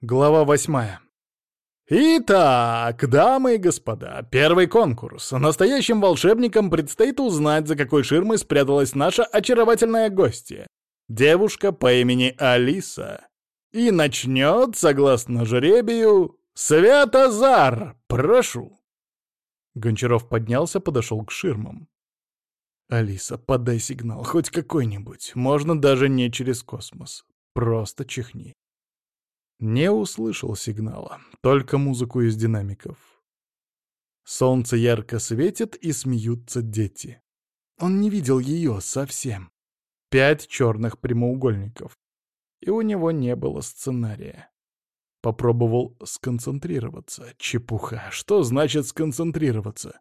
Глава восьмая. Итак, дамы и господа, первый конкурс. Настоящим волшебникам предстоит узнать, за какой ширмой спряталась наша очаровательная гостья. Девушка по имени Алиса. И начнет, согласно жребию, Святозар. Прошу. Гончаров поднялся, подошел к ширмам. «Алиса, подай сигнал, хоть какой-нибудь. Можно даже не через космос. Просто чихни». Не услышал сигнала, только музыку из динамиков. Солнце ярко светит, и смеются дети. Он не видел ее совсем. Пять черных прямоугольников. И у него не было сценария. Попробовал сконцентрироваться. Чепуха. Что значит сконцентрироваться?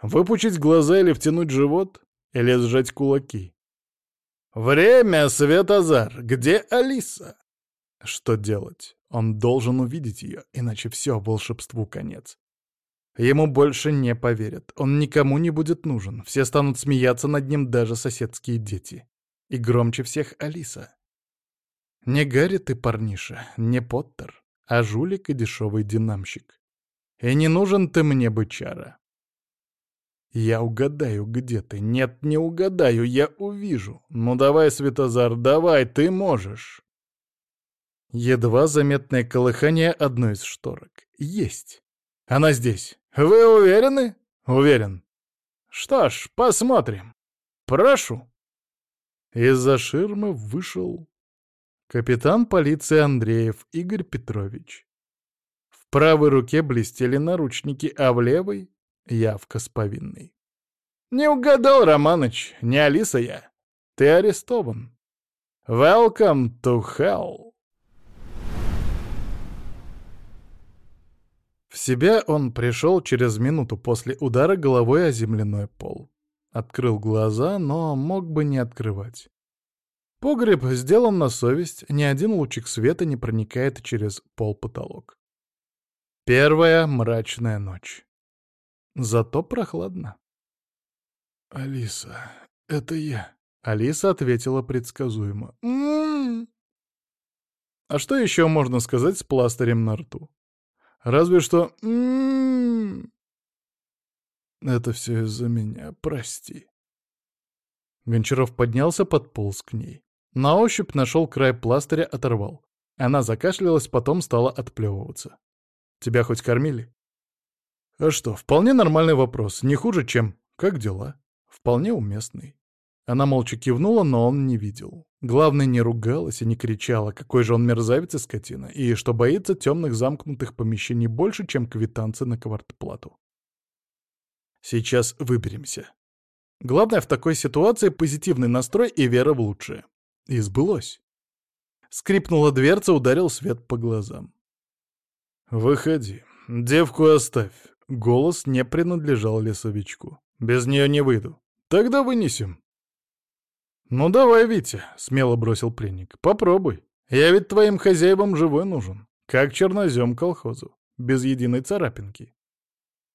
Выпучить глаза или втянуть живот? Или сжать кулаки? «Время, Светозар! Где Алиса?» Что делать? Он должен увидеть ее, иначе все, волшебству конец. Ему больше не поверят, он никому не будет нужен, все станут смеяться над ним даже соседские дети. И громче всех Алиса. Не Гарри ты, парниша, не Поттер, а жулик и дешевый динамщик. И не нужен ты мне, бычара. Я угадаю, где ты. Нет, не угадаю, я увижу. Ну давай, Светозар, давай, ты можешь. Едва заметное колыхание одной из шторок. Есть. Она здесь. Вы уверены? Уверен. Что ж, посмотрим. Прошу. Из-за ширмы вышел капитан полиции Андреев Игорь Петрович. В правой руке блестели наручники, а в левой — явка с повинной. «Не угадал, Романыч, не Алиса я. Ты арестован. Welcome to hell!» В себя он пришел через минуту после удара головой о земляной пол. Открыл глаза, но мог бы не открывать. Погреб сделан на совесть, ни один лучик света не проникает через пол-потолок. Первая мрачная ночь. Зато прохладно. «Алиса, это я», — Алиса ответила предсказуемо. «М -м -м. А что еще можно сказать с пластырем на рту? Разве что... М-м-м. Это все из-за меня, прости. Гончаров поднялся, подполз к ней. На ощупь нашел край пластыря, оторвал. Она закашлялась, потом стала отплевываться. «Тебя хоть кормили?» «А что, вполне нормальный вопрос. Не хуже, чем «как дела?» Вполне уместный. Она молча кивнула, но он не видел. Главное, не ругалась и не кричала, какой же он мерзавец и скотина, и что боится темных замкнутых помещений больше, чем квитанции на квартплату. Сейчас выберемся. Главное в такой ситуации позитивный настрой и вера в лучшее. И сбылось. Скрипнула дверца, ударил свет по глазам. «Выходи. Девку оставь». Голос не принадлежал лесовичку. «Без нее не выйду. Тогда вынесем». «Ну давай, Витя», — смело бросил пленник, — «попробуй. Я ведь твоим хозяевам живой нужен, как чернозем колхозу, без единой царапинки.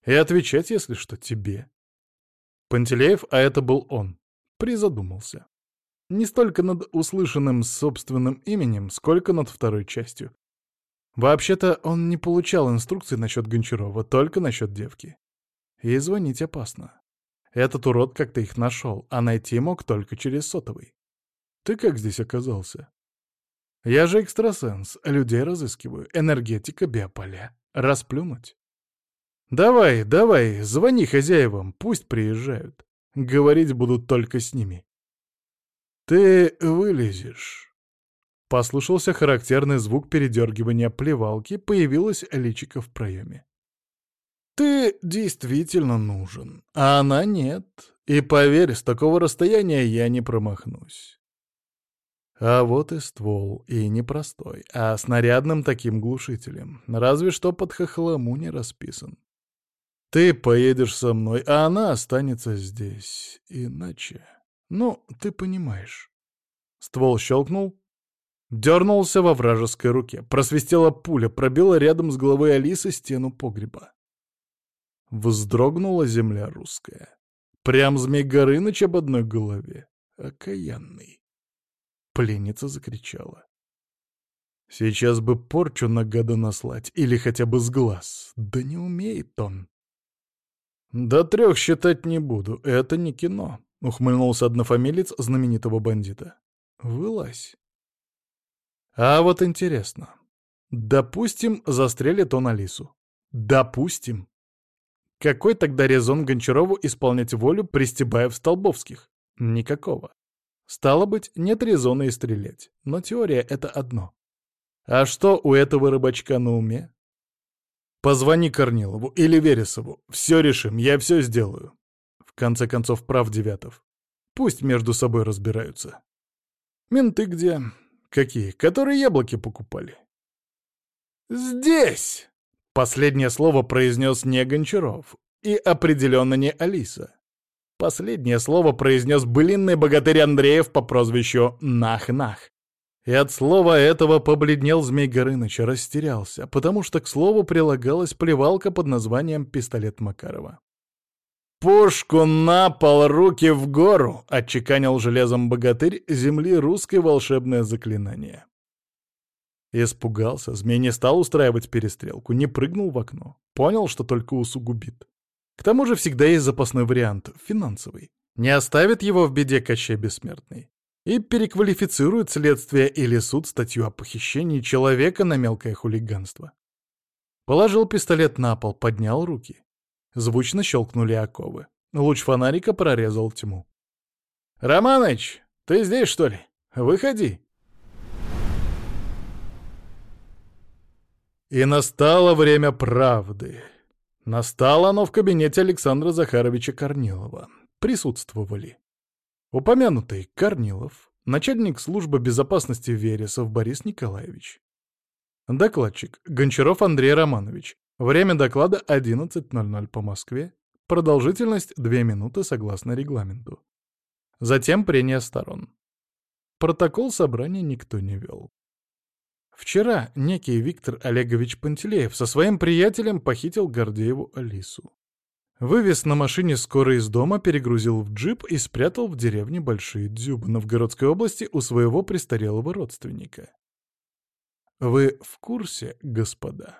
И отвечать, если что, тебе». Пантелеев, а это был он, призадумался. Не столько над услышанным собственным именем, сколько над второй частью. Вообще-то он не получал инструкций насчет Гончарова, только насчет девки. И звонить опасно. Этот урод как-то их нашел, а найти мог только через сотовый. Ты как здесь оказался? Я же экстрасенс, людей разыскиваю, энергетика, биополя. Расплюнуть? Давай, давай, звони хозяевам, пусть приезжают. Говорить будут только с ними. Ты вылезешь. Послушался характерный звук передергивания плевалки, появилась личико в проеме. Ты действительно нужен, а она нет. И поверь, с такого расстояния я не промахнусь. А вот и ствол, и не простой, а с нарядным таким глушителем, разве что под хохлому не расписан. Ты поедешь со мной, а она останется здесь. Иначе... Ну, ты понимаешь. Ствол щелкнул, дернулся во вражеской руке. Просвистела пуля, пробила рядом с головой Алисы стену погреба. Вздрогнула земля русская. Прям Змей Горыныч об одной голове. Окаянный. Пленница закричала. Сейчас бы порчу на гада наслать, или хотя бы с глаз. Да не умеет он. До трех считать не буду, это не кино, — ухмыльнулся однофамилец знаменитого бандита. Вылазь. А вот интересно. Допустим, застрелит он Алису. Допустим. Какой тогда резон Гончарову исполнять волю Пристебаев-Столбовских? Никакого. Стало быть, нет резона и стрелять. Но теория — это одно. А что у этого рыбачка на уме? Позвони Корнилову или Вересову. Все решим, я все сделаю. В конце концов, прав Девятов. Пусть между собой разбираются. Менты где? Какие? Которые яблоки покупали. «Здесь!» — последнее слово произнес не Гончаров. И определенно не Алиса. Последнее слово произнес былинный богатырь Андреев по прозвищу Нах-Нах. И от слова этого побледнел Змей Горыныч, растерялся, потому что к слову прилагалась плевалка под названием «Пистолет Макарова». «Пушку на пол, руки в гору!» — отчеканил железом богатырь земли русское волшебное заклинание. Испугался, змей не стал устраивать перестрелку, не прыгнул в окно. Понял, что только усугубит. К тому же всегда есть запасной вариант — финансовый. Не оставит его в беде Кощей Бессмертный и переквалифицирует следствие или суд статью о похищении человека на мелкое хулиганство. Положил пистолет на пол, поднял руки. Звучно щелкнули оковы. Луч фонарика прорезал тьму. «Романыч, ты здесь, что ли? Выходи!» И настало время правды. Настало оно в кабинете Александра Захаровича Корнилова. Присутствовали Упомянутый Корнилов, начальник службы безопасности Вересов Борис Николаевич. Докладчик Гончаров Андрей Романович. Время доклада 11.00 по Москве. Продолжительность 2 минуты согласно регламенту. Затем прения сторон. Протокол собрания никто не вел. Вчера некий Виктор Олегович Пантелеев со своим приятелем похитил Гордееву Алису. Вывез на машине скоро из дома, перегрузил в джип и спрятал в деревне Большие Дзюбы Новгородской области у своего престарелого родственника. «Вы в курсе, господа?»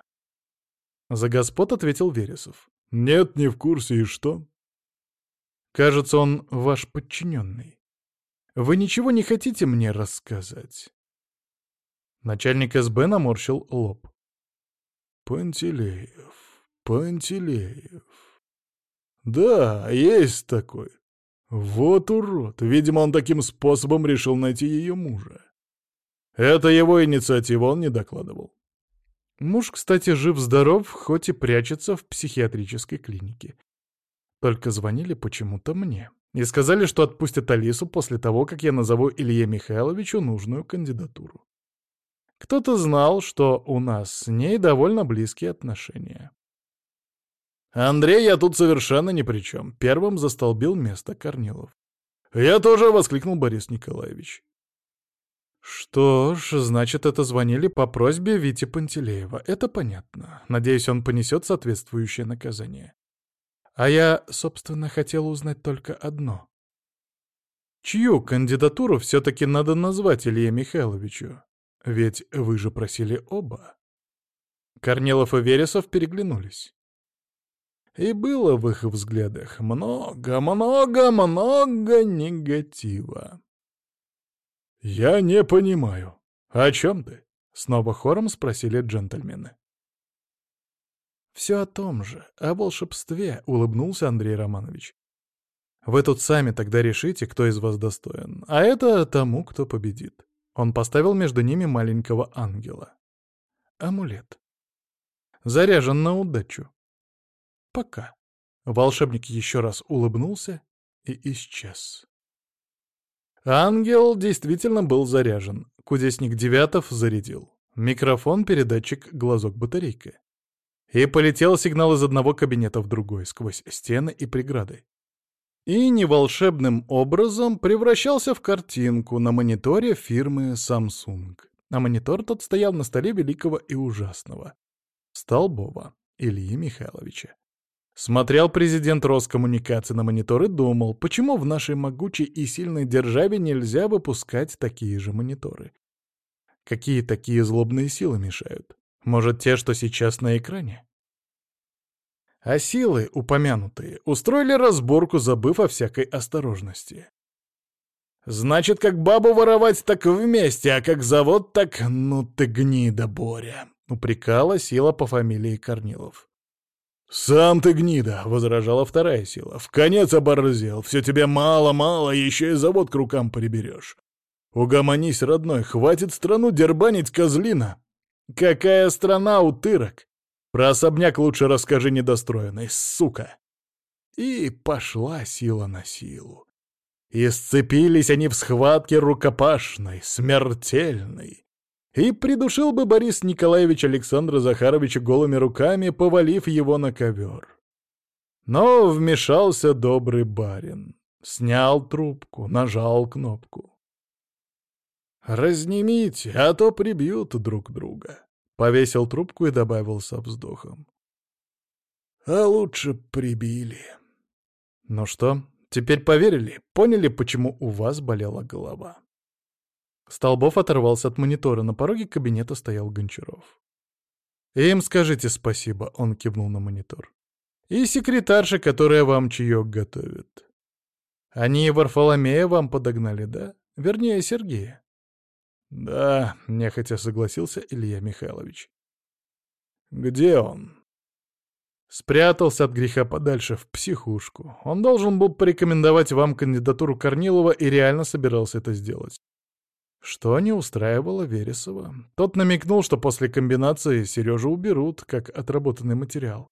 За господ ответил Вересов. «Нет, не в курсе, и что?» «Кажется, он ваш подчиненный. Вы ничего не хотите мне рассказать?» Начальник СБ наморщил лоб. «Пантелеев, Пантелеев...» «Да, есть такой. Вот урод. Видимо, он таким способом решил найти ее мужа. Это его инициатива, он не докладывал. Муж, кстати, жив-здоров, хоть и прячется в психиатрической клинике. Только звонили почему-то мне. И сказали, что отпустят Алису после того, как я назову Илье Михайловичу нужную кандидатуру. Кто-то знал, что у нас с ней довольно близкие отношения. Андрей, я тут совершенно ни при чем. Первым застолбил место Корнилов. Я тоже воскликнул Борис Николаевич. Что ж, значит, это звонили по просьбе Вити Пантелеева. Это понятно. Надеюсь, он понесет соответствующее наказание. А я, собственно, хотел узнать только одно. Чью кандидатуру все-таки надо назвать Илье Михайловичу? Ведь вы же просили оба. Корнилов и Вересов переглянулись. И было в их взглядах много, много, много негатива. «Я не понимаю. О чем ты?» — снова хором спросили джентльмены. «Все о том же, о волшебстве», — улыбнулся Андрей Романович. «Вы тут сами тогда решите, кто из вас достоин, а это тому, кто победит». Он поставил между ними маленького ангела. Амулет. Заряжен на удачу. Пока. Волшебник еще раз улыбнулся и исчез. Ангел действительно был заряжен. Кудесник Девятов зарядил. Микрофон, передатчик, глазок, батарейка. И полетел сигнал из одного кабинета в другой, сквозь стены и преграды. И неволшебным образом превращался в картинку на мониторе фирмы Samsung. А монитор тот стоял на столе великого и ужасного. Столбова Ильи Михайловича. Смотрел президент Роскоммуникации на монитор и думал, почему в нашей могучей и сильной державе нельзя выпускать такие же мониторы. Какие такие злобные силы мешают? Может, те, что сейчас на экране? А силы, упомянутые, устроили разборку, забыв о всякой осторожности. Значит, как бабу воровать, так вместе, а как завод, так... Ну ты гнида, Боря!» — упрекала сила по фамилии Корнилов. «Сам ты гнида!» — возражала вторая сила. «В конец оборзел. Все тебе мало-мало, еще и завод к рукам приберешь. Угомонись, родной, хватит страну дербанить, козлина!» «Какая страна, утырок? Про особняк лучше расскажи недостроенный, сука!» И пошла сила на силу. И сцепились они в схватке рукопашной, смертельной. И придушил бы Борис Николаевич Александра Захаровича голыми руками, повалив его на ковер. Но вмешался добрый барин. Снял трубку, нажал кнопку. «Разнимите, а то прибьют друг друга», — повесил трубку и добавил со вздохом. «А лучше прибили». «Ну что, Теперь поверили, поняли, почему у вас болела голова. Столбов оторвался от монитора, на пороге кабинета стоял Гончаров. «Им скажите спасибо», — он кивнул на монитор. «И секретарша, которая вам чаек готовит. Они Варфоломея вам подогнали, да? Вернее, Сергея». «Да», — нехотя согласился Илья Михайлович. «Где он?» Спрятался от греха подальше, в психушку. Он должен был порекомендовать вам кандидатуру Корнилова и реально собирался это сделать. Что не устраивало Вересова. Тот намекнул, что после комбинации Сережу уберут, как отработанный материал.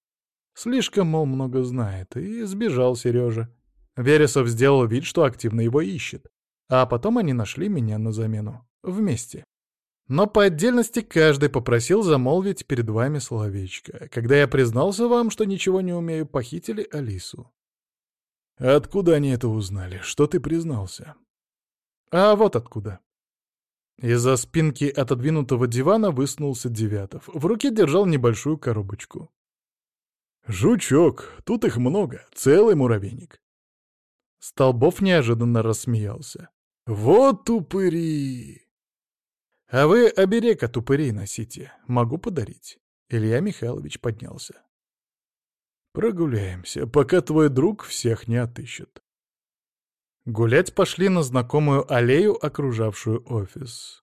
Слишком, мол, много знает, и сбежал Сережа. Вересов сделал вид, что активно его ищет. А потом они нашли меня на замену. Вместе. Но по отдельности каждый попросил замолвить перед вами словечко. Когда я признался вам, что ничего не умею, похитили Алису. Откуда они это узнали? Что ты признался? А вот откуда. Из-за спинки отодвинутого дивана высунулся Девятов. В руке держал небольшую коробочку. «Жучок, тут их много, целый муравейник». Столбов неожиданно рассмеялся. «Вот упыри!» «А вы оберег от упырей носите. Могу подарить». Илья Михайлович поднялся. «Прогуляемся, пока твой друг всех не отыщет». Гулять пошли на знакомую аллею, окружавшую офис.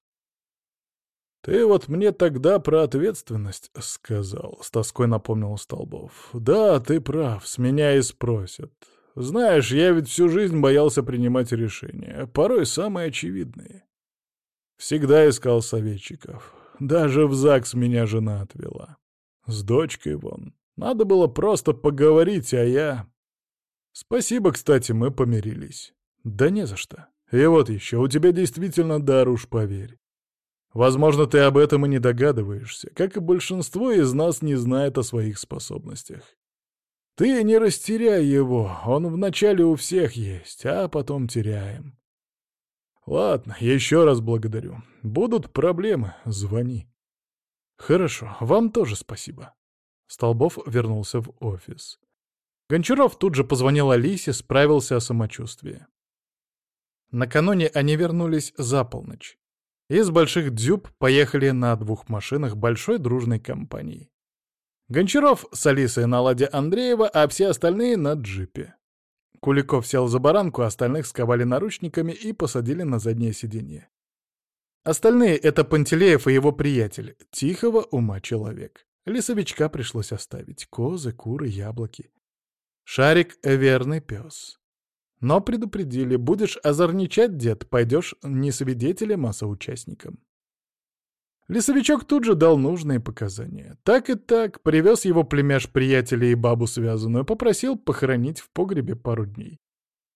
«Ты вот мне тогда про ответственность сказал», — с тоской напомнил Столбов. «Да, ты прав, с меня и спросят. Знаешь, я ведь всю жизнь боялся принимать решения, порой самые очевидные. Всегда искал советчиков. Даже в ЗАГС меня жена отвела. С дочкой вон. Надо было просто поговорить, а я... Спасибо, кстати, мы помирились. Да не за что. И вот еще, у тебя действительно дар, уж поверь. Возможно, ты об этом и не догадываешься, как и большинство из нас не знает о своих способностях. Ты не растеряй его, он вначале у всех есть, а потом теряем. Ладно, еще раз благодарю. Будут проблемы, звони. Хорошо, вам тоже спасибо. Столбов вернулся в офис. Гончаров тут же позвонил Алисе, справился о самочувствии. Накануне они вернулись за полночь. Из больших дзюб поехали на двух машинах большой дружной компании. Гончаров с Алисой на ладе Андреева, а все остальные на джипе. Куликов сел за баранку, остальных сковали наручниками и посадили на заднее сиденье. Остальные — это Пантелеев и его приятель, тихого ума человек. Лесовичка пришлось оставить. Козы, куры, яблоки. Шарик — верный пес. Но предупредили, будешь озорничать, дед, пойдешь не свидетелем, а соучастником. Лесовичок тут же дал нужные показания. Так и так, привез его племяш приятеля и бабу связанную, попросил похоронить в погребе пару дней.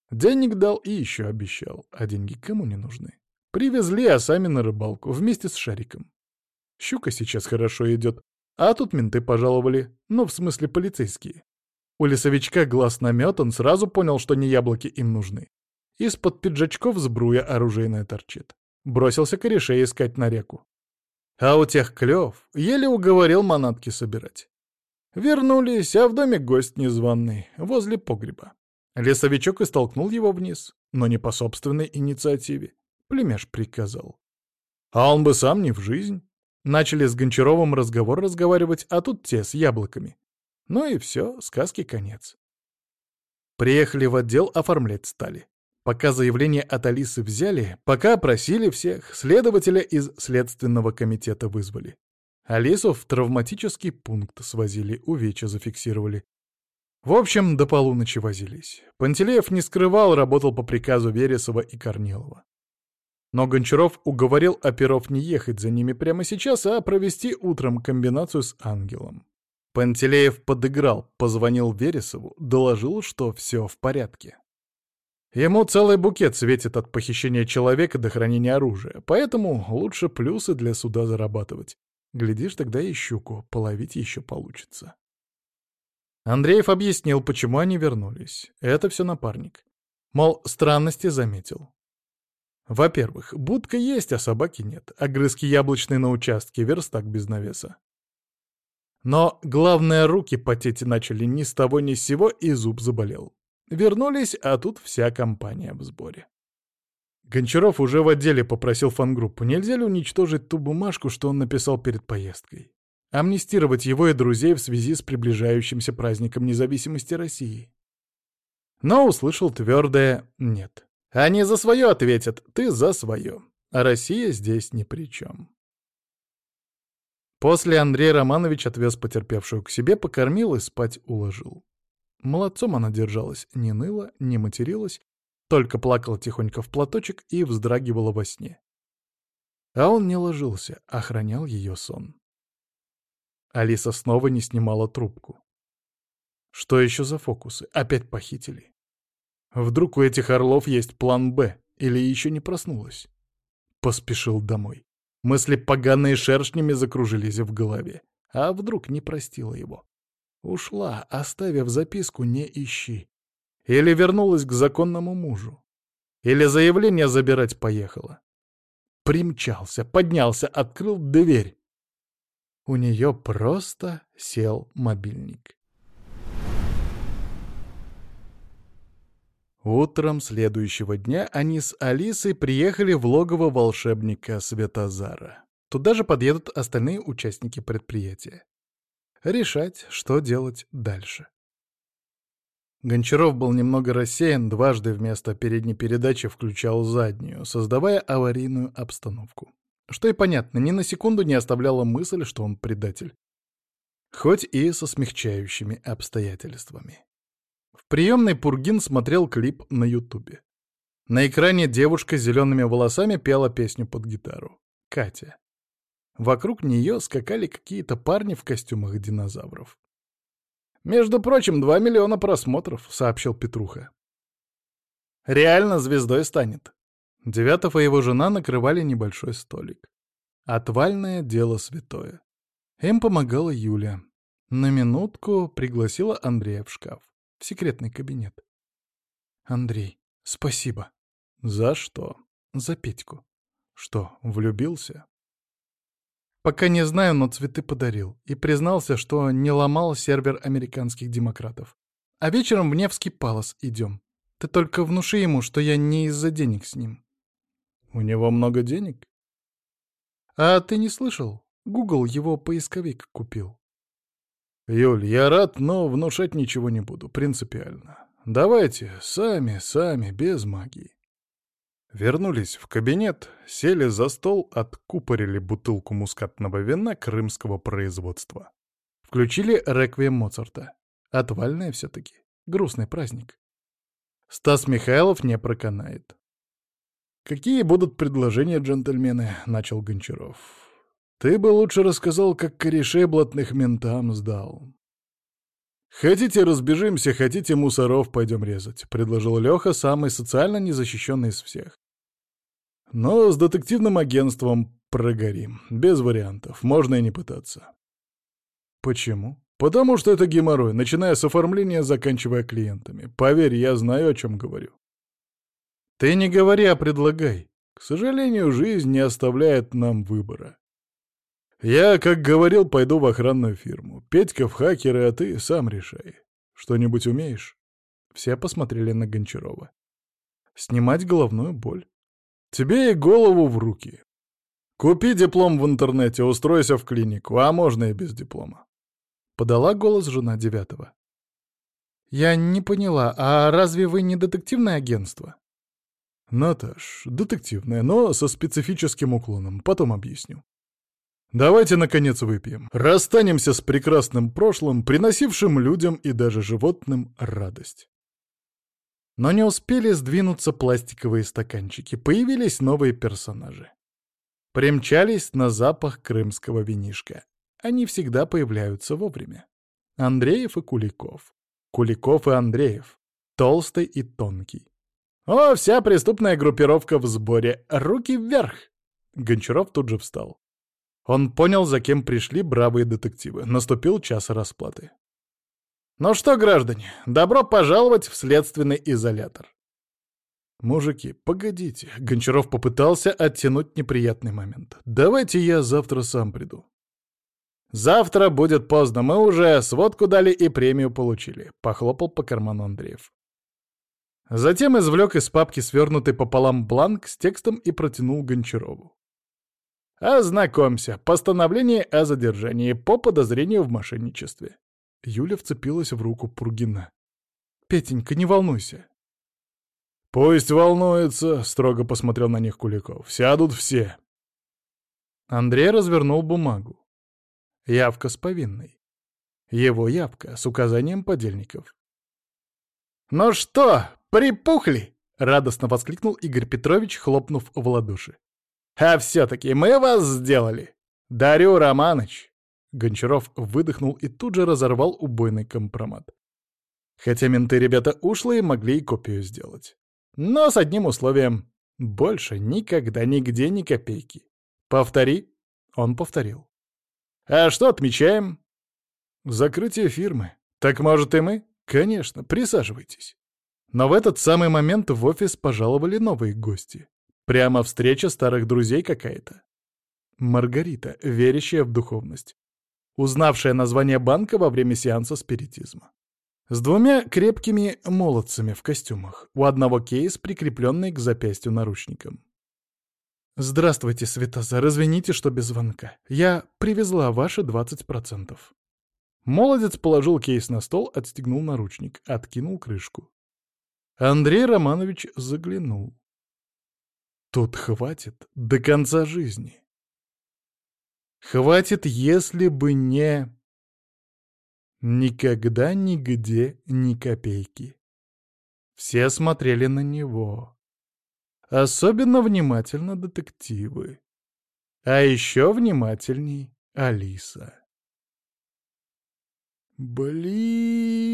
Денег дал и еще обещал, а деньги кому не нужны. Привезли, а сами на рыбалку, вместе с Шариком. Щука сейчас хорошо идет, а тут менты пожаловали, ну, в смысле полицейские. У лесовичка глаз наметан, сразу понял, что не яблоки им нужны. Из-под пиджачков сбруя оружейная торчит. Бросился корешей искать на реку. А у тех клев еле уговорил манатки собирать. Вернулись, а в доме гость незваный, возле погреба. Лесовичок истолкнул его вниз, но не по собственной инициативе. Племяш приказал. А он бы сам не в жизнь. Начали с Гончаровым разговор разговаривать, а тут те с яблоками. Ну и все, сказки конец. Приехали в отдел, оформлять стали. Пока заявление от Алисы взяли, пока опросили всех, следователя из Следственного комитета вызвали. Алису в травматический пункт свозили, увечья зафиксировали. В общем, до полуночи возились. Пантелеев не скрывал, работал по приказу Вересова и Корнилова. Но Гончаров уговорил оперов не ехать за ними прямо сейчас, а провести утром комбинацию с ангелом. Пантелеев подыграл, позвонил Вересову, доложил, что все в порядке. Ему целый букет светит от похищения человека до хранения оружия, поэтому лучше плюсы для суда зарабатывать. Глядишь, тогда и щуку половить еще получится. Андреев объяснил, почему они вернулись. Это все напарник. Мол, странности заметил. Во-первых, будка есть, а собаки нет. Огрызки яблочные на участке, верстак без навеса. Но главное, руки потеть начали ни с того ни с сего, и зуб заболел. Вернулись, а тут вся компания в сборе. Гончаров уже в отделе попросил фангруппу, нельзя ли уничтожить ту бумажку, что он написал перед поездкой. Амнистировать его и друзей в связи с приближающимся праздником независимости России. Но услышал твердое «нет». Они за свое ответят, ты за свое. А Россия здесь ни при чем. После Андрей Романович отвез потерпевшую к себе, покормил и спать уложил. Молодцом она держалась, не ныла, не материлась, только плакала тихонько в платочек и вздрагивала во сне. А он не ложился, охранял ее сон. Алиса снова не снимала трубку. Что еще за фокусы? Опять похитили. Вдруг у этих орлов есть план «Б» или еще не проснулась? Поспешил домой. Мысли поганые шершнями закружились в голове. А вдруг не простила его? Ушла, оставив записку «Не ищи». Или вернулась к законному мужу. Или заявление забирать поехала. Примчался, поднялся, открыл дверь. У нее просто сел мобильник. Утром следующего дня они с Алисой приехали в логово волшебника Светозара. Туда же подъедут остальные участники предприятия. Решать, что делать дальше. Гончаров был немного рассеян, дважды вместо передней передачи включал заднюю, создавая аварийную обстановку. Что и понятно, ни на секунду не оставляла мысль, что он предатель. Хоть и со смягчающими обстоятельствами. В приемной Пургин смотрел клип на Ютубе. На экране девушка с зелеными волосами пела песню под гитару. Катя. Вокруг нее скакали какие-то парни в костюмах динозавров. «Между прочим, два миллиона просмотров», — сообщил Петруха. «Реально звездой станет». Девятов и его жена накрывали небольшой столик. Отвальное дело святое. Им помогала Юля. На минутку пригласила Андрея в шкаф. В секретный кабинет. «Андрей, спасибо». «За что?» «За Петьку». «Что, влюбился?» «Пока не знаю, но цветы подарил. И признался, что не ломал сервер американских демократов. А вечером в Невский Палас идем. Ты только внуши ему, что я не из-за денег с ним». У него много денег? А ты не слышал? Google его поисковик купил. Юль, я рад, но внушать ничего не буду, принципиально. Давайте, сами, сами, без магии. Вернулись в кабинет, сели за стол, откупорили бутылку мускатного вина крымского производства. Включили реквием Моцарта. Отвальное все-таки. Грустный праздник. Стас Михайлов не проканает. «Какие будут предложения, джентльмены?» — начал Гончаров. «Ты бы лучше рассказал, как корешей блатных ментам сдал». «Хотите, разбежимся, хотите, мусоров пойдем резать», — предложил Леха, самый социально незащищенный из всех. «Но с детективным агентством прогорим. Без вариантов. Можно и не пытаться». «Почему?» «Потому что это геморрой, начиная с оформления, заканчивая клиентами. Поверь, я знаю, о чем говорю». Ты не говори, а предлагай. К сожалению, жизнь не оставляет нам выбора. Я, как говорил, пойду в охранную фирму. Петька в хакеры, а ты сам решай. Что-нибудь умеешь? Все посмотрели на Гончарова. Снимать головную боль. Тебе и голову в руки. Купи диплом в интернете, устройся в клинику, а можно и без диплома. Подала голос жена девятого. Я не поняла, а разве вы не детективное агентство? Наташ, детективное, но со специфическим уклоном, потом объясню. Давайте, наконец, выпьем. Расстанемся с прекрасным прошлым, приносившим людям и даже животным радость. Но не успели сдвинуться пластиковые стаканчики, появились новые персонажи. Примчались на запах крымского винишка. Они всегда появляются вовремя. Андреев и Куликов. Куликов и Андреев. Толстый и тонкий. «О, вся преступная группировка в сборе! Руки вверх!» Гончаров тут же встал. Он понял, за кем пришли бравые детективы. Наступил час расплаты. «Ну что, граждане, добро пожаловать в следственный изолятор. «Мужики, погодите!» — Гончаров попытался оттянуть неприятный момент. «Давайте я завтра сам приду». «Завтра будет поздно, мы уже сводку дали и премию получили», — похлопал по карману Андреев. Затем извлек из папки свернутый пополам бланк с текстом и протянул Гончарову. «Ознакомься. Постановление о задержании по подозрению в мошенничестве». Юля вцепилась в руку Пургина. «Петенька, не волнуйся. «Пусть волнуется», — строго посмотрел на них Куликов. «Сядут все». Андрей развернул бумагу. Явка с повинной. Его явка с указанием подельников. «Ну что, припухли?» — радостно воскликнул Игорь Петрович, хлопнув в ладоши. «А все-таки мы вас сделали! Дарю, Романыч!» Гончаров выдохнул и тут же разорвал убойный компромат. Хотя менты ребята ушлые могли и копию сделать. Но с одним условием. Больше никогда нигде ни копейки. Повтори. Он повторил. А что отмечаем? Закрытие фирмы. Так может и мы? Конечно, присаживайтесь. Но в этот самый момент в офис пожаловали новые гости. Прямо встреча старых друзей какая-то. Маргарита, верящая в духовность. Узнавшая название банка во время сеанса спиритизма. С двумя крепкими молодцами в костюмах, у одного кейс, прикрепленный к запястью наручником. «Здравствуйте, Светозар, извините, что без звонка. Я привезла ваши 20%. Молодец положил кейс на стол, отстегнул наручник, откинул крышку. Андрей Романович заглянул. Тут хватит до конца жизни. Хватит, если бы не... Никогда нигде ни копейки. Все смотрели на него. Особенно внимательно детективы. А еще внимательней Алиса. Блин.